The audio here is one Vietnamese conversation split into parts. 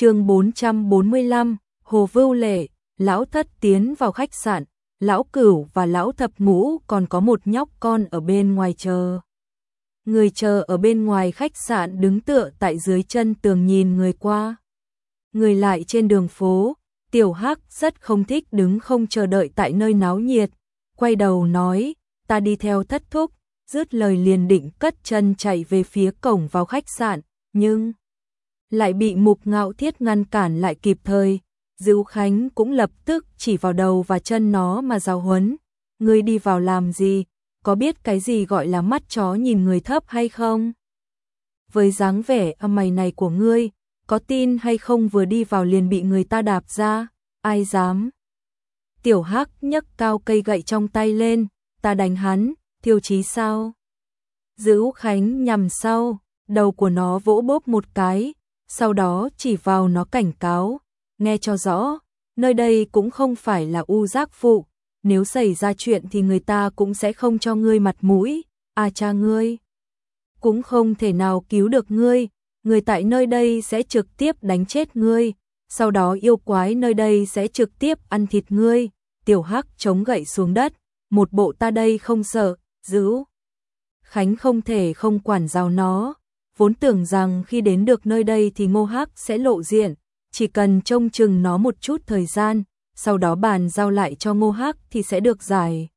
chương 445, Hồ Vưu Lệ, lão thất tiến vào khách sạn, lão cửu và lão thập ngũ còn có một nhóc con ở bên ngoài chờ. Người chờ ở bên ngoài khách sạn đứng tựa tại dưới chân tường nhìn người qua. Người lại trên đường phố, tiểu hắc rất không thích đứng không chờ đợi tại nơi náo nhiệt, quay đầu nói, ta đi theo thất thúc, dứt lời liền định cất chân chạy về phía cổng vào khách sạn, nhưng lại bị mục ngạo thiết ngăn cản lại kịp thời. Dữu Khánh cũng lập tức chỉ vào đầu và chân nó mà giáo huấn. Ngươi đi vào làm gì? Có biết cái gì gọi là mắt chó nhìn người thấp hay không? Với dáng vẻ âm mày này của ngươi, có tin hay không vừa đi vào liền bị người ta đạp ra? Ai dám? Tiểu Hắc nhấc cao cây gậy trong tay lên, ta đánh hắn, thiêu chí sao? Dữ Khánh nhằm sau, đầu của nó vỗ bốp một cái, sau đó chỉ vào nó cảnh cáo, nghe cho rõ, nơi đây cũng không phải là u giác phụ, nếu xảy ra chuyện thì người ta cũng sẽ không cho ngươi mặt mũi, à cha ngươi. Cũng không thể nào cứu được ngươi, người tại nơi đây sẽ trực tiếp đánh chết ngươi, sau đó yêu quái nơi đây sẽ trực tiếp ăn thịt ngươi, tiểu hắc chống gậy xuống đất, một bộ ta đây không sợ, giữ. Khánh không thể không quản giáo nó, vốn tưởng rằng khi đến được nơi đây thì ngô hắc sẽ lộ diện, chỉ cần trông chừng nó một chút thời gian, sau đó bàn giao lại cho ngô hắc thì sẽ được giải.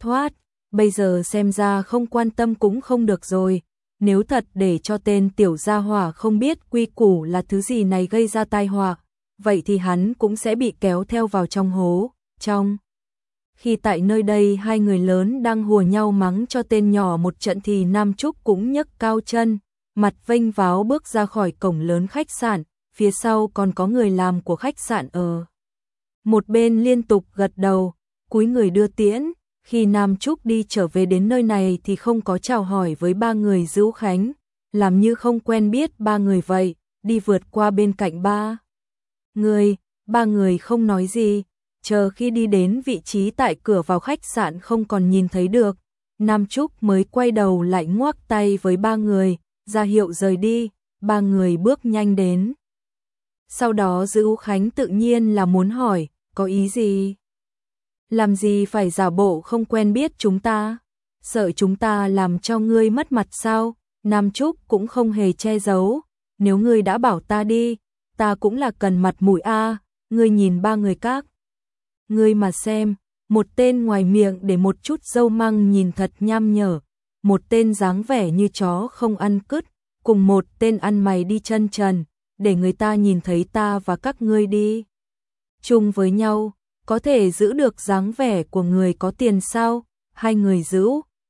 Thoát, bây giờ xem ra không quan tâm cũng không được rồi, nếu thật để cho tên tiểu gia hỏa không biết quy củ là thứ gì này gây ra tai họa, vậy thì hắn cũng sẽ bị kéo theo vào trong hố, trong. Khi tại nơi đây hai người lớn đang hùa nhau mắng cho tên nhỏ một trận thì Nam Trúc cũng nhấc cao chân, mặt vênh váo bước ra khỏi cổng lớn khách sạn, phía sau còn có người làm của khách sạn ở. Một bên liên tục gật đầu, cúi người đưa tiễn, khi Nam Trúc đi trở về đến nơi này thì không có chào hỏi với ba người giữ khánh, làm như không quen biết ba người vậy, đi vượt qua bên cạnh ba. Người, ba người không nói gì, chờ khi đi đến vị trí tại cửa vào khách sạn không còn nhìn thấy được, Nam Trúc mới quay đầu lại ngoác tay với ba người, ra hiệu rời đi, ba người bước nhanh đến. Sau đó Dư Khánh tự nhiên là muốn hỏi, có ý gì? Làm gì phải giả bộ không quen biết chúng ta? Sợ chúng ta làm cho ngươi mất mặt sao? Nam Trúc cũng không hề che giấu, nếu ngươi đã bảo ta đi, ta cũng là cần mặt mũi a, ngươi nhìn ba người các. Ngươi mà xem, một tên ngoài miệng để một chút dâu măng nhìn thật nham nhở, một tên dáng vẻ như chó không ăn cứt, cùng một tên ăn mày đi chân trần, để người ta nhìn thấy ta và các ngươi đi. Chung với nhau, có thể giữ được dáng vẻ của người có tiền sao? Hai người giữ,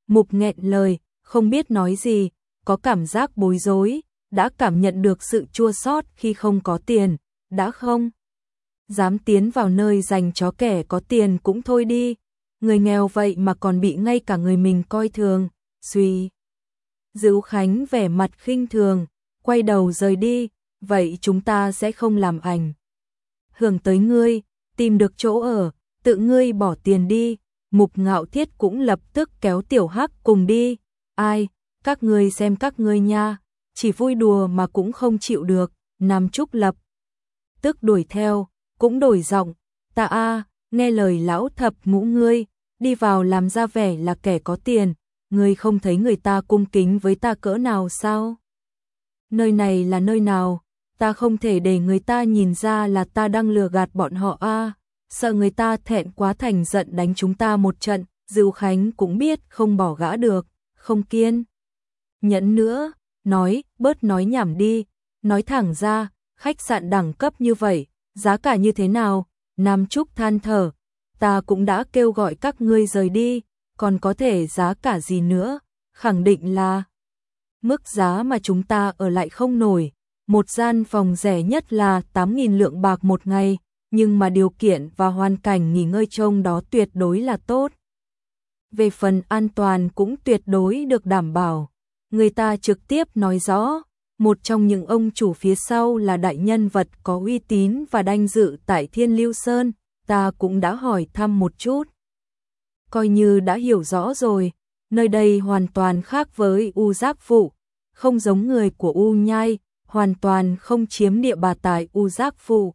mục nghẹn lời, không biết nói gì, có cảm giác bối rối, đã cảm nhận được sự chua xót khi không có tiền, đã không? Dám tiến vào nơi dành cho kẻ có tiền cũng thôi đi, người nghèo vậy mà còn bị ngay cả người mình coi thường, suy. Dữ Khánh vẻ mặt khinh thường, quay đầu rời đi, vậy chúng ta sẽ không làm ảnh. Hưởng tới ngươi, tìm được chỗ ở, tự ngươi bỏ tiền đi, mục ngạo thiết cũng lập tức kéo tiểu hắc cùng đi, ai, các ngươi xem các ngươi nha, chỉ vui đùa mà cũng không chịu được, Nam Trúc lập. Tức đuổi theo, cũng đổi giọng, ta a nghe lời lão thập ngũ ngươi, đi vào làm ra vẻ là kẻ có tiền, ngươi không thấy người ta cung kính với ta cỡ nào sao? Nơi này là nơi nào? Ta không thể để người ta nhìn ra là ta đang lừa gạt bọn họ a, sợ người ta thẹn quá thành giận đánh chúng ta một trận, Dưu Khánh cũng biết không bỏ gã được, không kiên. Nhẫn nữa, nói, bớt nói nhảm đi, nói thẳng ra, khách sạn đẳng cấp như vậy, giá cả như thế nào? Nam Trúc than thở, ta cũng đã kêu gọi các ngươi rời đi, còn có thể giá cả gì nữa, khẳng định là mức giá mà chúng ta ở lại không nổi, một gian phòng rẻ nhất là 8.000 lượng bạc một ngày, nhưng mà điều kiện và hoàn cảnh nghỉ ngơi trông đó tuyệt đối là tốt. Về phần an toàn cũng tuyệt đối được đảm bảo. Người ta trực tiếp nói rõ, một trong những ông chủ phía sau là đại nhân vật có uy tín và đanh dự tại Thiên Lưu Sơn, ta cũng đã hỏi thăm một chút coi như đã hiểu rõ rồi, nơi đây hoàn toàn khác với U Giác Phụ, không giống người của U Nhai, hoàn toàn không chiếm địa bà tại U Giác Phủ.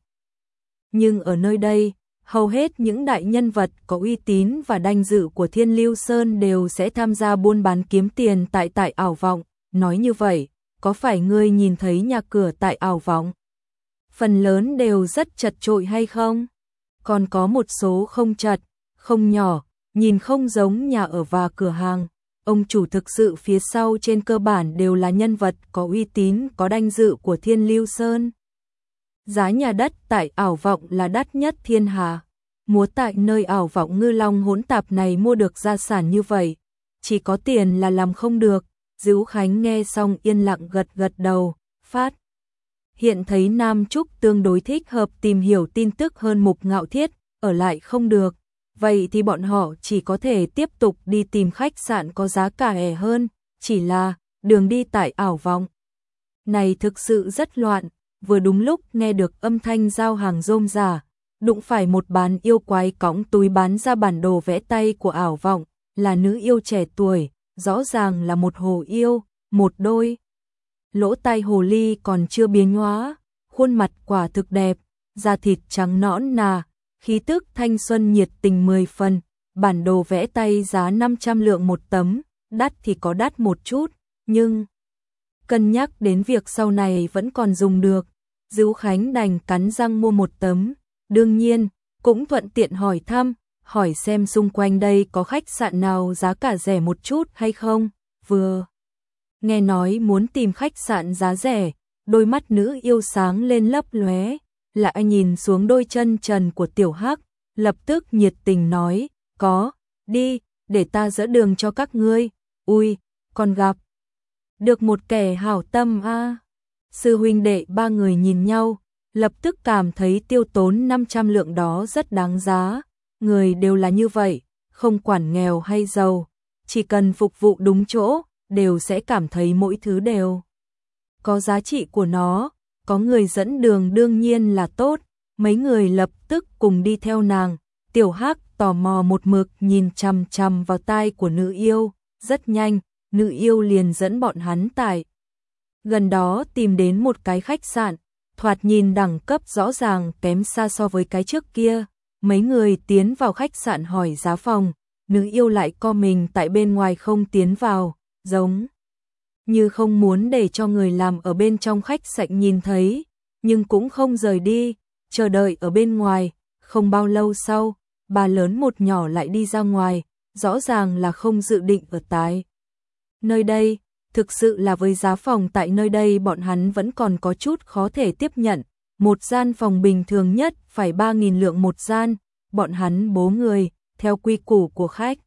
Nhưng ở nơi đây, hầu hết những đại nhân vật có uy tín và danh dự của Thiên Lưu Sơn đều sẽ tham gia buôn bán kiếm tiền tại tại ảo vọng. Nói như vậy, có phải ngươi nhìn thấy nhà cửa tại ảo vọng? Phần lớn đều rất chật trội hay không? Còn có một số không chật, không nhỏ, nhìn không giống nhà ở và cửa hàng. Ông chủ thực sự phía sau trên cơ bản đều là nhân vật có uy tín, có danh dự của Thiên Lưu Sơn. Giá nhà đất tại ảo vọng là đắt nhất thiên hà. Múa tại nơi ảo vọng ngư long hỗn tạp này mua được gia sản như vậy. Chỉ có tiền là làm không được. Dữ Khánh nghe xong yên lặng gật gật đầu, phát. Hiện thấy Nam Trúc tương đối thích hợp tìm hiểu tin tức hơn mục ngạo thiết, ở lại không được. Vậy thì bọn họ chỉ có thể tiếp tục đi tìm khách sạn có giá cả rẻ hơn, chỉ là đường đi tại ảo vọng. Này thực sự rất loạn, vừa đúng lúc nghe được âm thanh giao hàng rôm giả, đụng phải một bán yêu quái cõng túi bán ra bản đồ vẽ tay của ảo vọng, là nữ yêu trẻ tuổi, rõ ràng là một hồ yêu, một đôi. Lỗ tai hồ ly còn chưa biến hóa, khuôn mặt quả thực đẹp, da thịt trắng nõn nà, khí tức thanh xuân nhiệt tình 10 phần, bản đồ vẽ tay giá 500 lượng một tấm, đắt thì có đắt một chút, nhưng cân nhắc đến việc sau này vẫn còn dùng được, Dữu Khánh đành cắn răng mua một tấm, đương nhiên, cũng thuận tiện hỏi thăm, hỏi xem xung quanh đây có khách sạn nào giá cả rẻ một chút hay không, vừa. Nghe nói muốn tìm khách sạn giá rẻ, đôi mắt nữ yêu sáng lên lấp lóe, lại nhìn xuống đôi chân trần của tiểu hắc, lập tức nhiệt tình nói, có, đi, để ta dỡ đường cho các ngươi, ui, còn gặp. Được một kẻ hảo tâm a. Sư huynh đệ ba người nhìn nhau, lập tức cảm thấy tiêu tốn 500 lượng đó rất đáng giá, người đều là như vậy, không quản nghèo hay giàu, chỉ cần phục vụ đúng chỗ, đều sẽ cảm thấy mỗi thứ đều có giá trị của nó, có người dẫn đường đương nhiên là tốt, mấy người lập tức cùng đi theo nàng, tiểu hắc tò mò một mực nhìn chằm chằm vào tai của nữ yêu, rất nhanh, nữ yêu liền dẫn bọn hắn tại. Gần đó tìm đến một cái khách sạn, thoạt nhìn đẳng cấp rõ ràng kém xa so với cái trước kia, mấy người tiến vào khách sạn hỏi giá phòng, nữ yêu lại co mình tại bên ngoài không tiến vào, giống như không muốn để cho người làm ở bên trong khách sạn nhìn thấy, nhưng cũng không rời đi, chờ đợi ở bên ngoài, không bao lâu sau, bà lớn một nhỏ lại đi ra ngoài, rõ ràng là không dự định ở tại. Nơi đây, thực sự là với giá phòng tại nơi đây bọn hắn vẫn còn có chút khó thể tiếp nhận, một gian phòng bình thường nhất phải 3.000 lượng một gian, bọn hắn bố người, theo quy củ của khách.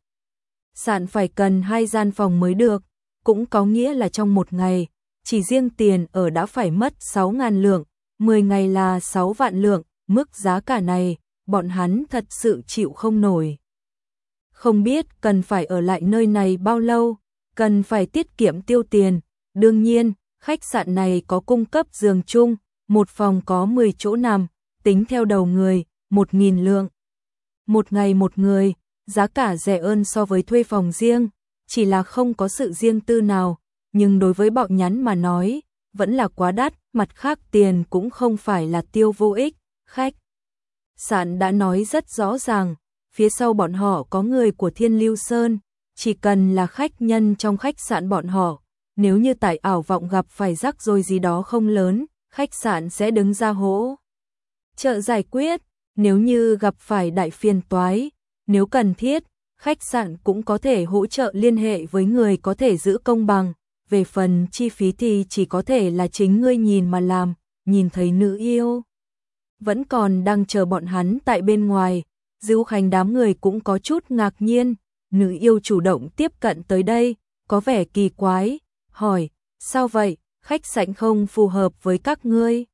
Sạn phải cần hai gian phòng mới được, cũng có nghĩa là trong một ngày, chỉ riêng tiền ở đã phải mất 6.000 lượng, 10 ngày là 6 vạn lượng, mức giá cả này, bọn hắn thật sự chịu không nổi. Không biết cần phải ở lại nơi này bao lâu, cần phải tiết kiệm tiêu tiền, đương nhiên, khách sạn này có cung cấp giường chung, một phòng có 10 chỗ nằm, tính theo đầu người, 1.000 lượng. Một ngày một người, giá cả rẻ hơn so với thuê phòng riêng, chỉ là không có sự riêng tư nào, nhưng đối với bọn nhắn mà nói, vẫn là quá đắt, mặt khác tiền cũng không phải là tiêu vô ích, khách. Sạn đã nói rất rõ ràng, phía sau bọn họ có người của Thiên Lưu Sơn, chỉ cần là khách nhân trong khách sạn bọn họ, nếu như tại ảo vọng gặp phải rắc rối gì đó không lớn, khách sạn sẽ đứng ra hỗ. Trợ giải quyết, nếu như gặp phải đại phiền toái, nếu cần thiết, khách sạn cũng có thể hỗ trợ liên hệ với người có thể giữ công bằng, về phần chi phí thì chỉ có thể là chính ngươi nhìn mà làm, nhìn thấy nữ yêu. Vẫn còn đang chờ bọn hắn tại bên ngoài, Dữu Khánh đám người cũng có chút ngạc nhiên, nữ yêu chủ động tiếp cận tới đây, có vẻ kỳ quái, hỏi, sao vậy, khách sạn không phù hợp với các ngươi?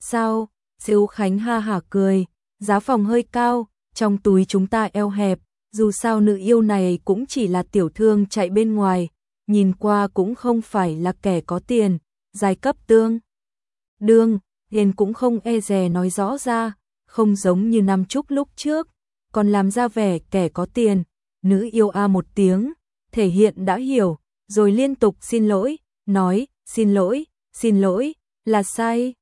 Sao? Dữu Khánh ha hả cười, giá phòng hơi cao, trong túi chúng ta eo hẹp, dù sao nữ yêu này cũng chỉ là tiểu thương chạy bên ngoài, nhìn qua cũng không phải là kẻ có tiền, giai cấp tương. Đương, Hiền cũng không e dè nói rõ ra, không giống như năm Trúc lúc trước, còn làm ra vẻ kẻ có tiền, nữ yêu a một tiếng, thể hiện đã hiểu, rồi liên tục xin lỗi, nói, xin lỗi, xin lỗi, là sai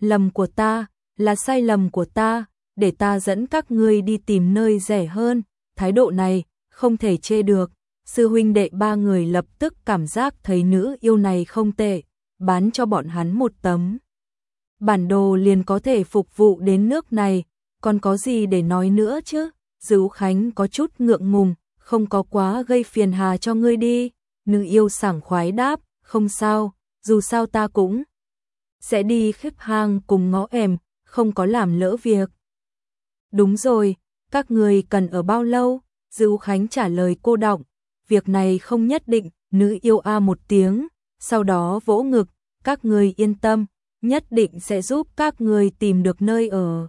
lầm của ta, là sai lầm của ta, để ta dẫn các ngươi đi tìm nơi rẻ hơn, thái độ này không thể chê được. Sư huynh đệ ba người lập tức cảm giác thấy nữ yêu này không tệ, bán cho bọn hắn một tấm. Bản đồ liền có thể phục vụ đến nước này, còn có gì để nói nữa chứ? Dữ Khánh có chút ngượng ngùng, không có quá gây phiền hà cho ngươi đi. Nữ yêu sảng khoái đáp, không sao, dù sao ta cũng sẽ đi khép hang cùng ngõ em, không có làm lỡ việc. Đúng rồi, các người cần ở bao lâu? Dữ Khánh trả lời cô động, việc này không nhất định, nữ yêu a một tiếng, sau đó vỗ ngực, các người yên tâm, nhất định sẽ giúp các người tìm được nơi ở.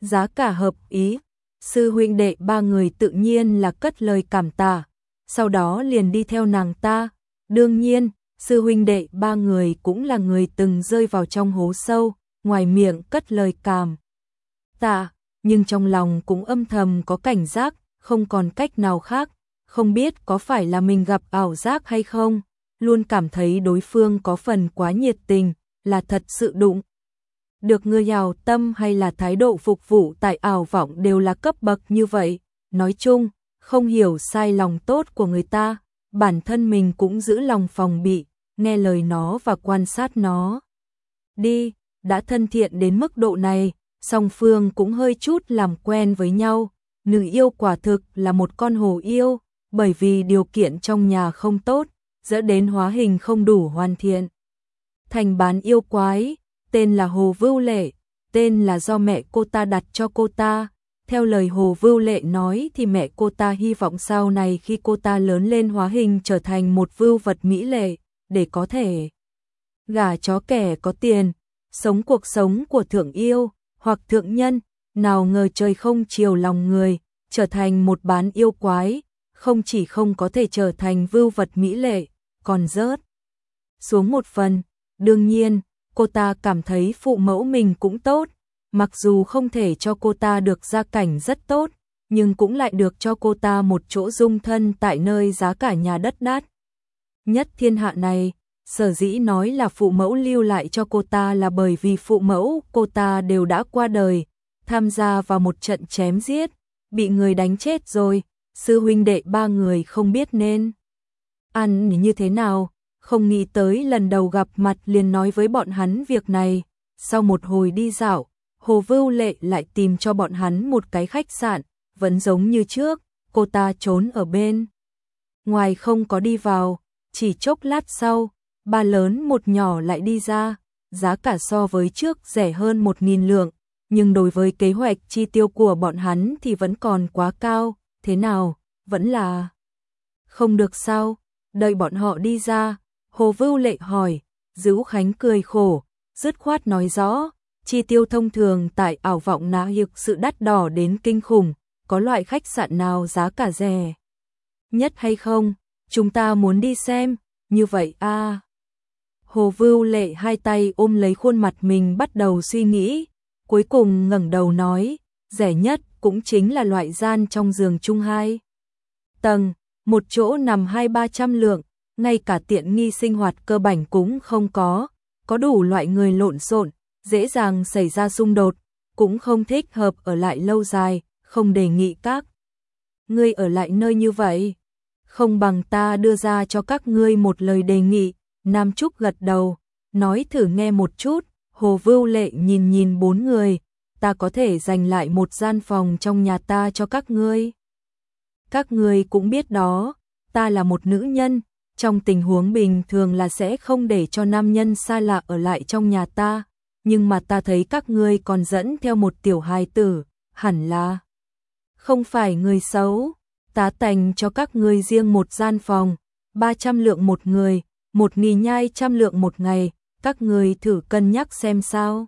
Giá cả hợp ý, sư huynh đệ ba người tự nhiên là cất lời cảm tạ, sau đó liền đi theo nàng ta. Đương nhiên, sư huynh đệ ba người cũng là người từng rơi vào trong hố sâu, ngoài miệng cất lời cảm tạ, nhưng trong lòng cũng âm thầm có cảnh giác, không còn cách nào khác, không biết có phải là mình gặp ảo giác hay không, luôn cảm thấy đối phương có phần quá nhiệt tình, là thật sự đụng. Được người giàu tâm hay là thái độ phục vụ tại ảo vọng đều là cấp bậc như vậy, nói chung, không hiểu sai lòng tốt của người ta, bản thân mình cũng giữ lòng phòng bị, nghe lời nó và quan sát nó. Đi, đã thân thiện đến mức độ này, song phương cũng hơi chút làm quen với nhau, nữ yêu quả thực là một con hồ yêu, bởi vì điều kiện trong nhà không tốt, dẫn đến hóa hình không đủ hoàn thiện. Thành bán yêu quái, tên là Hồ Vưu Lệ, tên là do mẹ cô ta đặt cho cô ta. Theo lời Hồ Vưu Lệ nói thì mẹ cô ta hy vọng sau này khi cô ta lớn lên hóa hình trở thành một vưu vật mỹ lệ, để có thể gả chó kẻ có tiền, sống cuộc sống của thượng yêu hoặc thượng nhân, nào ngờ trời không chiều lòng người, trở thành một bán yêu quái, không chỉ không có thể trở thành vưu vật mỹ lệ, còn rớt xuống một phần. Đương nhiên, cô ta cảm thấy phụ mẫu mình cũng tốt, mặc dù không thể cho cô ta được gia cảnh rất tốt, nhưng cũng lại được cho cô ta một chỗ dung thân tại nơi giá cả nhà đất đắt. Nhất thiên hạ này, sở dĩ nói là phụ mẫu lưu lại cho cô ta là bởi vì phụ mẫu cô ta đều đã qua đời, tham gia vào một trận chém giết, bị người đánh chết rồi, sư huynh đệ ba người không biết nên ăn như thế nào, không nghĩ tới lần đầu gặp mặt liền nói với bọn hắn việc này. Sau một hồi đi dạo, Hồ Vưu Lệ lại tìm cho bọn hắn một cái khách sạn, vẫn giống như trước, cô ta trốn ở bên. Ngoài không có đi vào, chỉ chốc lát sau, ba lớn một nhỏ lại đi ra, giá cả so với trước rẻ hơn một nghìn lượng, nhưng đối với kế hoạch chi tiêu của bọn hắn thì vẫn còn quá cao, thế nào, vẫn là không được sao, đợi bọn họ đi ra, Hồ Vưu Lệ hỏi, Dữ Khánh cười khổ, dứt khoát nói rõ, chi tiêu thông thường tại ảo vọng nã hiệp sự đắt đỏ đến kinh khủng, có loại khách sạn nào giá cả rẻ nhất hay không, chúng ta muốn đi xem, như vậy a. À. Hồ Vưu Lệ hai tay ôm lấy khuôn mặt mình bắt đầu suy nghĩ, cuối cùng ngẩng đầu nói, rẻ nhất cũng chính là loại gian trong giường chung hai. Tầng, một chỗ nằm hai ba trăm lượng, ngay cả tiện nghi sinh hoạt cơ bản cũng không có, có đủ loại người lộn xộn, dễ dàng xảy ra xung đột, cũng không thích hợp ở lại lâu dài, không đề nghị các ngươi ở lại nơi như vậy. Không bằng ta đưa ra cho các ngươi một lời đề nghị, Nam Trúc gật đầu, nói thử nghe một chút, Hồ Vưu Lệ nhìn nhìn bốn người, ta có thể dành lại một gian phòng trong nhà ta cho các ngươi. Các ngươi cũng biết đó, ta là một nữ nhân, trong tình huống bình thường là sẽ không để cho nam nhân xa lạ ở lại trong nhà ta, nhưng mà ta thấy các ngươi còn dẫn theo một tiểu hài tử, hẳn là không phải người xấu, tá tành cho các ngươi riêng một gian phòng, 300 lượng một người, một nghìn nhai trăm lượng một ngày, các người thử cân nhắc xem sao.